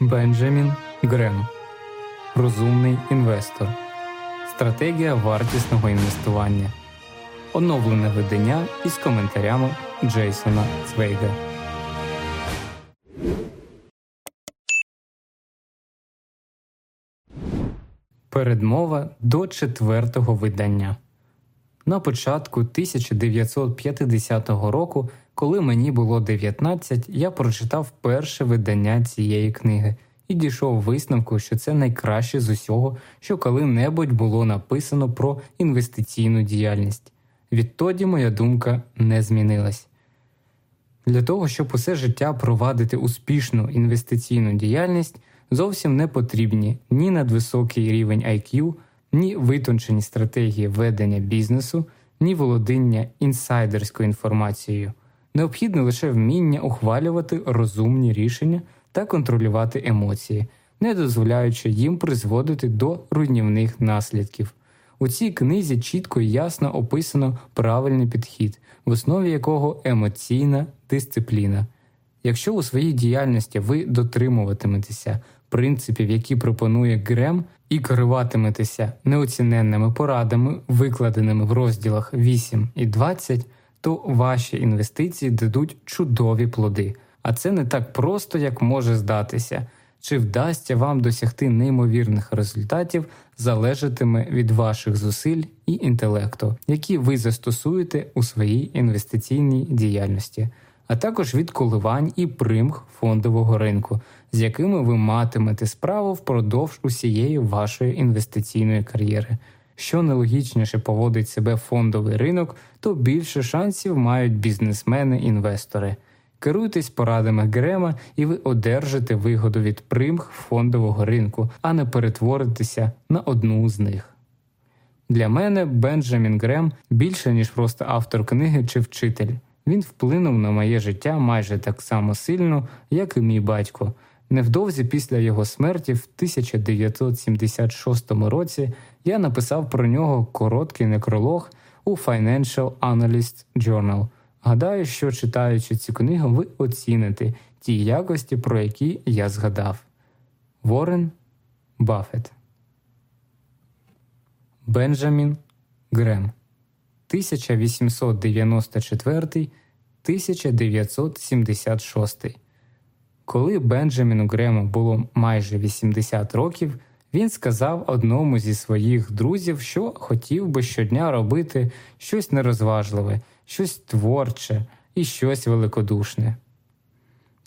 Бенджамін Грем Розумний інвестор. Стратегія вартісного інвестування. Оновлене видання із коментарями Джейсона Цвейга. Передмова до четвертого видання. На початку 1950 року, коли мені було 19, я прочитав перше видання цієї книги і дійшов висновку, що це найкраще з усього, що коли-небудь було написано про інвестиційну діяльність. Відтоді моя думка не змінилась. Для того, щоб усе життя провадити успішну інвестиційну діяльність, зовсім не потрібні ні надвисокий рівень IQ, ні витончені стратегії ведення бізнесу, ні володіння інсайдерською інформацією. Необхідне лише вміння ухвалювати розумні рішення та контролювати емоції, не дозволяючи їм призводити до руйнівних наслідків. У цій книзі чітко і ясно описано правильний підхід, в основі якого емоційна дисципліна. Якщо у своїй діяльності ви дотримуватиметеся принципів, які пропонує Грем, і керуватиметеся неоціненними порадами, викладеними в розділах 8 і 20, то ваші інвестиції дадуть чудові плоди. А це не так просто, як може здатися. Чи вдасться вам досягти неймовірних результатів, залежатиме від ваших зусиль і інтелекту, які ви застосуєте у своїй інвестиційній діяльності, а також від коливань і примх фондового ринку, з якими ви матимете справу впродовж усієї вашої інвестиційної кар'єри. Що нелогічніше поводить себе фондовий ринок, то більше шансів мають бізнесмени-інвестори. Керуйтесь порадами Грема, і ви одержите вигоду від примх фондового ринку, а не перетворитеся на одну з них. Для мене Бенджамін Грем більше, ніж просто автор книги чи вчитель. Він вплинув на моє життя майже так само сильно, як і мій батько. Невдовзі після його смерті, в 1976 році, я написав про нього короткий некролог у Financial Analyst Journal. Гадаю, що читаючи цю книгу, ви оціните ті якості, про які я згадав. Ворен Баффет Бенджамін Грем 1894 1976 Коли Бенджаміну Грему було майже 80 років, він сказав одному зі своїх друзів, що хотів би щодня робити щось нерозважливе щось творче і щось великодушне.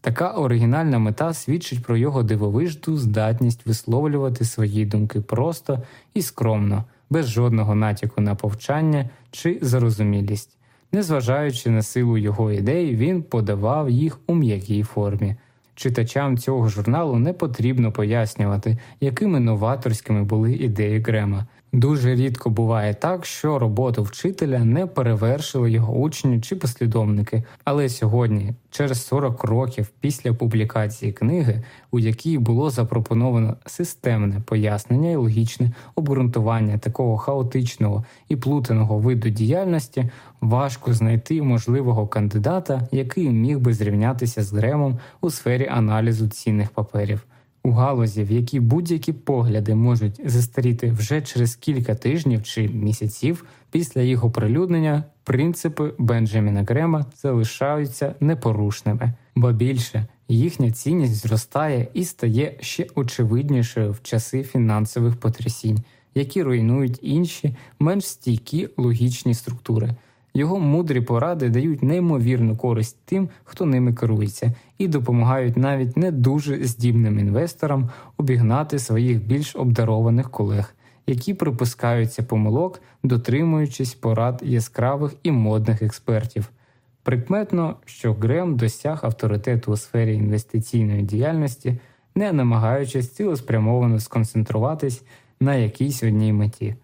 Така оригінальна мета свідчить про його дивовижну здатність висловлювати свої думки просто і скромно, без жодного натяку на повчання чи зарозумілість. Незважаючи на силу його ідей, він подавав їх у м'якій формі. Читачам цього журналу не потрібно пояснювати, якими новаторськими були ідеї Грема. Дуже рідко буває так, що роботу вчителя не перевершили його учні чи послідовники. Але сьогодні, через 40 років після публікації книги, у якій було запропоновано системне пояснення і логічне обґрунтування такого хаотичного і плутаного виду діяльності, важко знайти можливого кандидата, який міг би зрівнятися з Гремом у сфері аналізу цінних паперів у галузі, в якій будь-які погляди можуть застаріти вже через кілька тижнів чи місяців після їх оприлюднення, принципи Бенджаміна Грема залишаються непорушними, бо більше їхня цінність зростає і стає ще очевиднішою в часи фінансових потрясінь, які руйнують інші менш стійкі логічні структури. Його мудрі поради дають неймовірну користь тим, хто ними керується, і допомагають навіть не дуже здібним інвесторам обігнати своїх більш обдарованих колег, які припускаються помилок, дотримуючись порад яскравих і модних експертів. Прикметно, що Грем досяг авторитету у сфері інвестиційної діяльності, не намагаючись цілеспрямовано сконцентруватись на якійсь одній меті.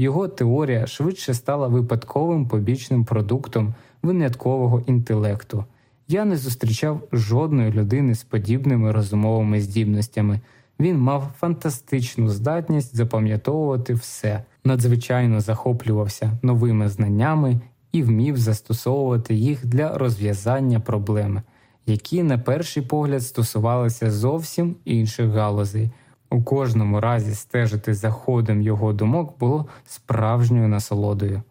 Його теорія швидше стала випадковим побічним продуктом виняткового інтелекту. Я не зустрічав жодної людини з подібними розумовими здібностями. Він мав фантастичну здатність запам'ятовувати все, надзвичайно захоплювався новими знаннями і вмів застосовувати їх для розв'язання проблеми. які на перший погляд стосувалися зовсім інших галузей. У кожному разі стежити за ходом його думок було справжньою насолодою.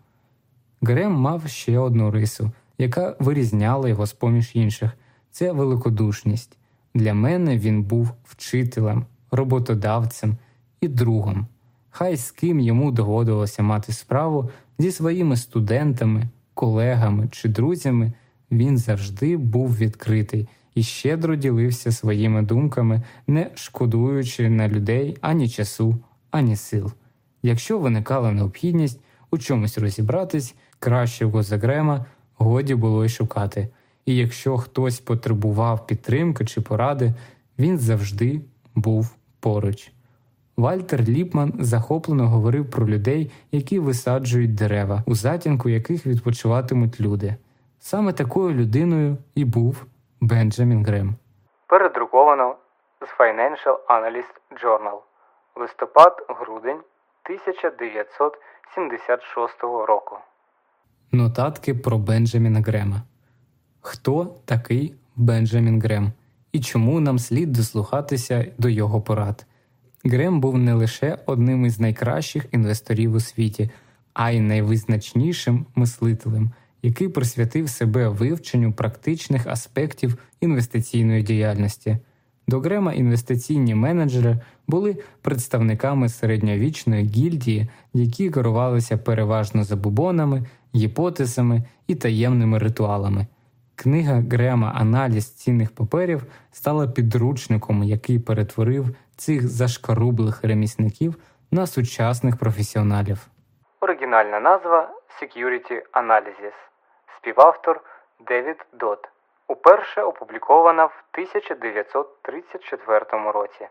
Грем мав ще одну рису, яка вирізняла його з поміж інших це великодушність. Для мене він був вчителем, роботодавцем і другом. Хай з ким йому доводилося мати справу зі своїми студентами, колегами чи друзями, він завжди був відкритий і щедро ділився своїми думками, не шкодуючи на людей ані часу, ані сил. Якщо виникала необхідність у чомусь розібратись, кращого за Грема годі було й шукати, і якщо хтось потребував підтримки чи поради, він завжди був поруч. Вальтер Ліпман захоплено говорив про людей, які висаджують дерева, у затінку яких відпочиватимуть люди. Саме такою людиною і був Бенджамін Грем. Передруковано з Financial Analyst Journal. Листопад-грудень 1976 року. Нотатки про Бенджаміна Грема. Хто такий Бенджамін Грем і чому нам слід дослухатися до його порад? Грем був не лише одним із найкращих інвесторів у світі, а й найвизначнішим мислителем, який присвятив себе вивченню практичних аспектів інвестиційної діяльності. Догрема інвестиційні менеджери були представниками середньовічної гільдії, які керувалися переважно забубонами, гіпотезами і таємними ритуалами. Книга Грема Аналіз цінних паперів стала підручником, який перетворив цих зашкарублих ремісників на сучасних професіоналів. Оригінальна назва Security Analysis. Співавтор Девід Дот. Уперше опублікована в 1934 році.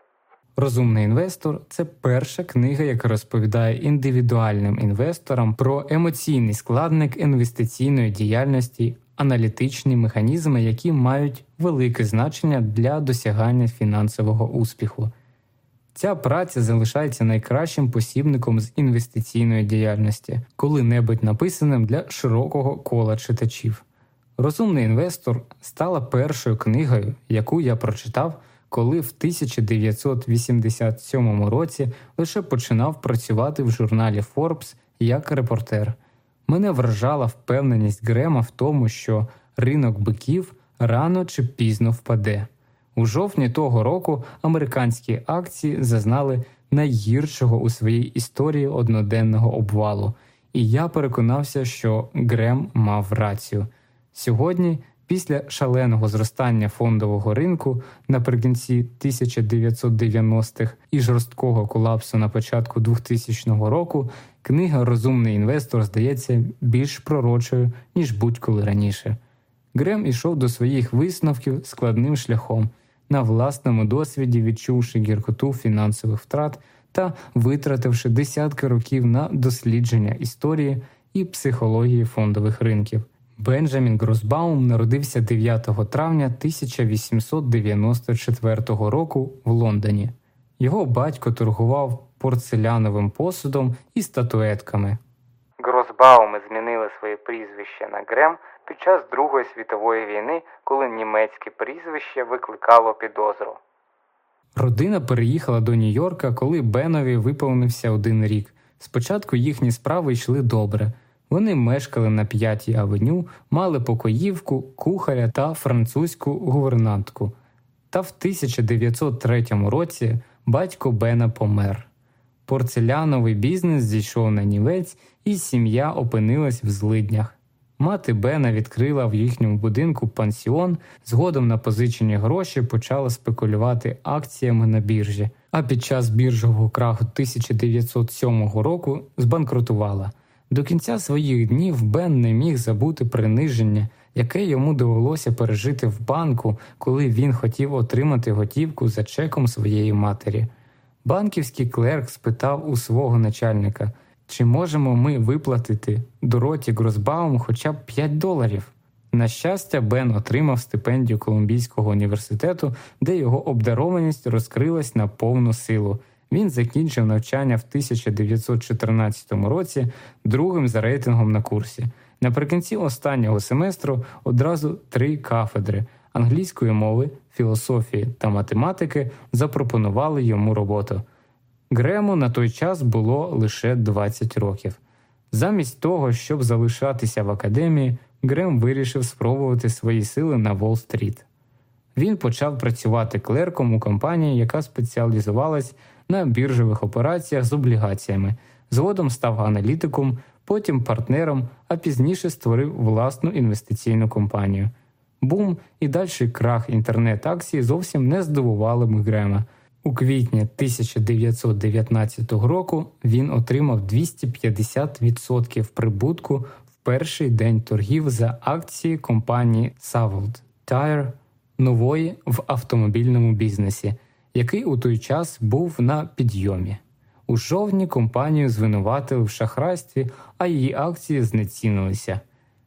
Розумний інвестор це перша книга, яка розповідає індивідуальним інвесторам про емоційний складник інвестиційної діяльності, аналітичні механізми, які мають велике значення для досягання фінансового успіху. Ця праця залишається найкращим посібником з інвестиційної діяльності, коли-небудь написаним для широкого кола читачів. Розумний інвестор стала першою книгою, яку я прочитав, коли в 1987 році лише починав працювати в журналі Forbes як репортер. Мене вражала впевненість Грема в тому, що ринок биків рано чи пізно впаде. У жовтні того року американські акції зазнали найгіршого у своїй історії одноденного обвалу, і я переконався, що Грем мав рацію. Сьогодні, після шаленого зростання фондового ринку наприкінці 1990-х і жорсткого колапсу на початку 2000 року, книга Розумний інвестор здається більш пророчою, ніж будь-коли раніше. Грем ішов до своїх висновків складним шляхом, на власному досвіді відчувши гіркоту фінансових втрат та витративши десятки років на дослідження історії і психології фондових ринків. Бенджамін Гросбаум народився 9 травня 1894 року в Лондоні. Його батько торгував порцеляновим посудом і статуетками. Гросбауми змінили своє прізвище на Грем під час Другої світової війни, коли німецьке прізвище викликало підозру. Родина переїхала до Нью-Йорка, коли Бенові виповнився один рік. Спочатку їхні справи йшли добре. Вони мешкали на п'ятій авеню, мали покоївку, кухаря та французьку гувернантку. Та в 1903 році батько Бена помер. Порцеляновий бізнес зійшов на нівець, і сім'я опинилась в злиднях. Мати Бена відкрила в їхньому будинку пансіон, згодом на позичені гроші почала спекулювати акціями на біржі, а під час біржового краху 1907 року збанкрутувала. До кінця своїх днів Бен не міг забути приниження, яке йому довелося пережити в банку, коли він хотів отримати готівку за чеком своєї матері. Банківський клерк спитав у свого начальника, чи можемо ми виплатити Дороті Гросбаум хоча б 5 доларів. На щастя, Бен отримав стипендію Колумбійського університету, де його обдарованість розкрилась на повну силу. Він закінчив навчання в 1914 році другим за рейтингом на курсі. Наприкінці останнього семестру одразу три кафедри, англійської мови, філософії та математики запропонували йому роботу. Грему на той час було лише 20 років. Замість того, щоб залишатися в академії, Грем вирішив спробувати свої сили на Уолл-стріт. Він почав працювати клерком у компанії, яка спеціалізувалась на біржових операціях з облігаціями, згодом став аналітиком, потім партнером, а пізніше створив власну інвестиційну компанію. Бум і дальший крах інтернет-акцій зовсім не здивували Мігрема. У квітні 1919 року він отримав 250% прибутку в перший день торгів за акції компанії Savold Tire нової в автомобільному бізнесі, який у той час був на підйомі. У жовтні компанію звинуватили в шахрайстві, а її акції знецінилися.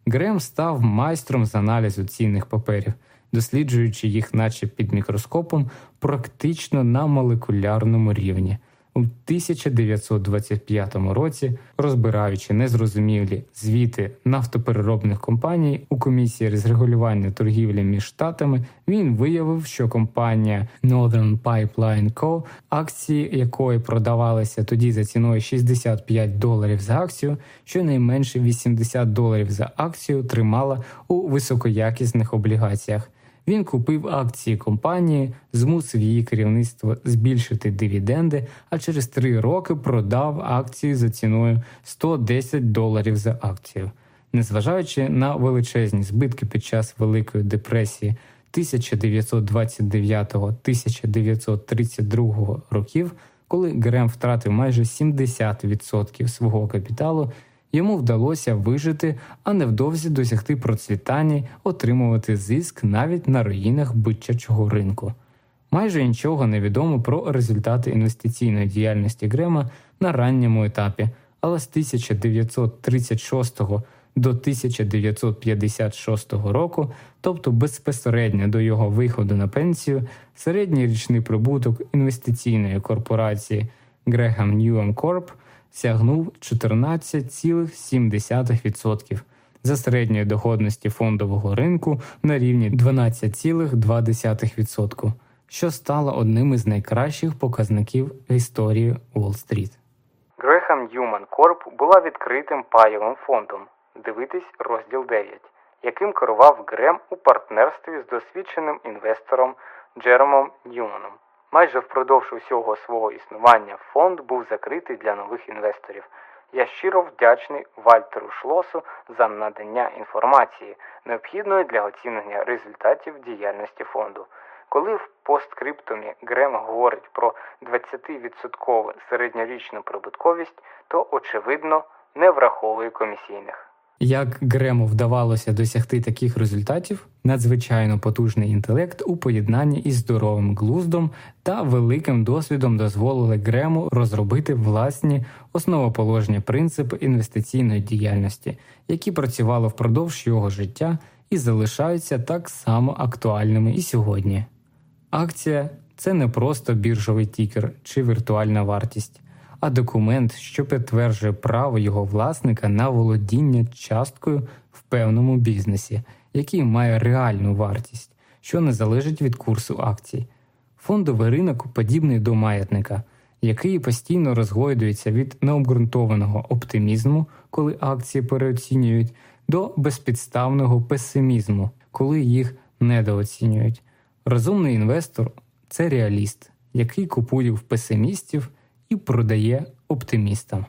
Грем став майстром з аналізу цінних паперів, досліджуючи їх, наче під мікроскопом, практично на молекулярному рівні. У 1925 році, розбираючи незрозумілі звіти нафтопереробних компаній у комісії з регулювання торгівлі між штатами, він виявив, що компанія Northern Pipeline Co., акції якої продавалися тоді за ціною 65 доларів за акцію, щонайменше 80 доларів за акцію тримала у високоякісних облігаціях. Він купив акції компанії, змусив її керівництво збільшити дивіденди, а через три роки продав акції за ціною 110 доларів за акцію. Незважаючи на величезні збитки під час Великої депресії 1929-1932 років, коли Грем втратив майже 70% свого капіталу. Йому вдалося вижити, а невдовзі досягти процвітання, отримувати зиск навіть на руїнах бичачого ринку. Майже нічого не відомо про результати інвестиційної діяльності Грема на ранньому етапі, але з 1936 до 1956 року, тобто безпосередньо до його виходу на пенсію, середній річний прибуток інвестиційної корпорації Graham Newham Corp – сягнув 14,7% за середньої доходності фондового ринку на рівні 12,2%, що стало одним із найкращих показників в історії Уолл-стріт. Грехам Ньюман Корп була відкритим паєвим фондом. Дивитись розділ 9, яким керував Грем у партнерстві з досвідченим інвестором Джеромом Ньюманом. Майже впродовж усього свого існування фонд був закритий для нових інвесторів. Я щиро вдячний Вальтеру Шлосу за надання інформації, необхідної для оцінення результатів діяльності фонду. Коли в посткриптумі Грем говорить про 20% середньорічну прибутковість, то очевидно не враховує комісійних. Як Грему вдавалося досягти таких результатів, надзвичайно потужний інтелект у поєднанні із здоровим глуздом та великим досвідом дозволили Грему розробити власні основоположні принципи інвестиційної діяльності, які працювали впродовж його життя і залишаються так само актуальними і сьогодні. Акція це не просто біржовий тікер чи віртуальна вартість а документ, що підтверджує право його власника на володіння часткою в певному бізнесі, який має реальну вартість, що не залежить від курсу акцій. Фондовий ринок подібний до маятника, який постійно розгойдується від необґрунтованого оптимізму, коли акції переоцінюють, до безпідставного песимізму, коли їх недооцінюють. Розумний інвестор це реаліст, який купує в песимістів і продає оптимістам.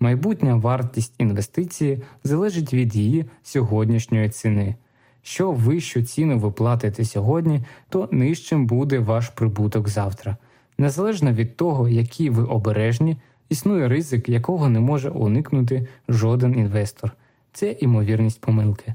Майбутня вартість інвестиції залежить від її сьогоднішньої ціни. Що вищу ціну ви платите сьогодні, то нижчим буде ваш прибуток завтра. Незалежно від того, які ви обережні, існує ризик, якого не може уникнути жоден інвестор це імовірність помилки.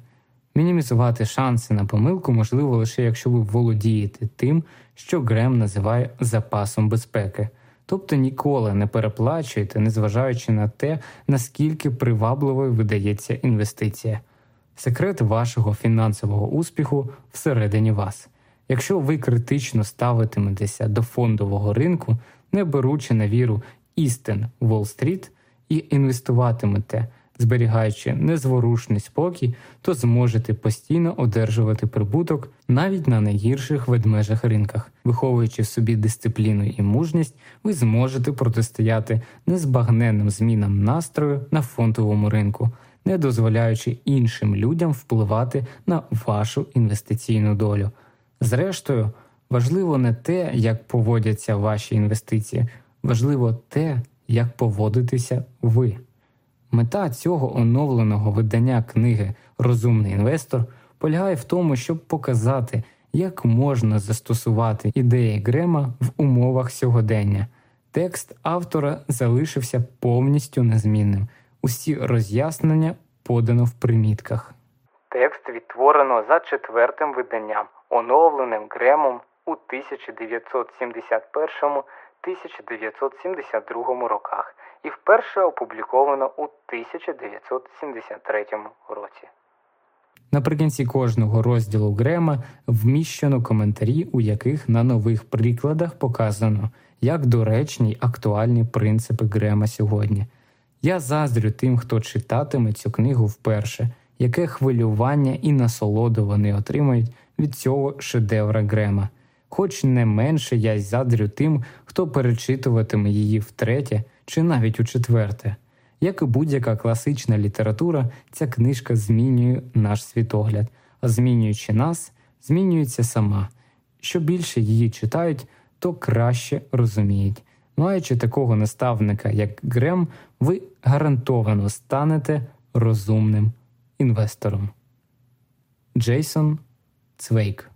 Мінімізувати шанси на помилку можливо лише якщо ви володієте тим, що Грем називає запасом безпеки. Тобто ніколи не переплачуйте, незважаючи на те, наскільки привабливою видається інвестиція. Секрет вашого фінансового успіху всередині вас. Якщо ви критично ставитиметеся до фондового ринку, не беручи на віру істин Уолл-стріт і інвестуватимете Зберігаючи незворушний спокій, то зможете постійно одержувати прибуток навіть на найгірших ведмежих ринках. Виховуючи в собі дисципліну і мужність, ви зможете протистояти незбагненним змінам настрою на фондовому ринку, не дозволяючи іншим людям впливати на вашу інвестиційну долю. Зрештою, важливо не те, як поводяться ваші інвестиції, важливо те, як поводитеся ви. Мета цього оновленого видання книги Розумний інвестор полягає в тому, щоб показати, як можна застосувати ідеї Грема в умовах сьогодення. Текст автора залишився повністю незмінним. Усі роз'яснення подано в примітках. Текст відтворено за четвертим виданням, оновленим Гремом у 1971-1972 роках і вперше опубліковано у 1973 році. Наприкінці кожного розділу Грема вміщено коментарі, у яких на нових прикладах показано, як доречні й актуальні принципи Грема сьогодні. Я заздрю тим, хто читатиме цю книгу вперше, яке хвилювання і насолоду вони отримають від цього шедевра Грема. Хоч не менше я й заздрю тим, хто перечитуватиме її втретє чи навіть у четверте. Як і будь-яка класична література, ця книжка змінює наш світогляд, а змінюючи нас, змінюється сама. Що більше її читають, то краще розуміють. Маючи такого наставника, як Грем, ви гарантовано станете розумним інвестором. Джейсон Цвейк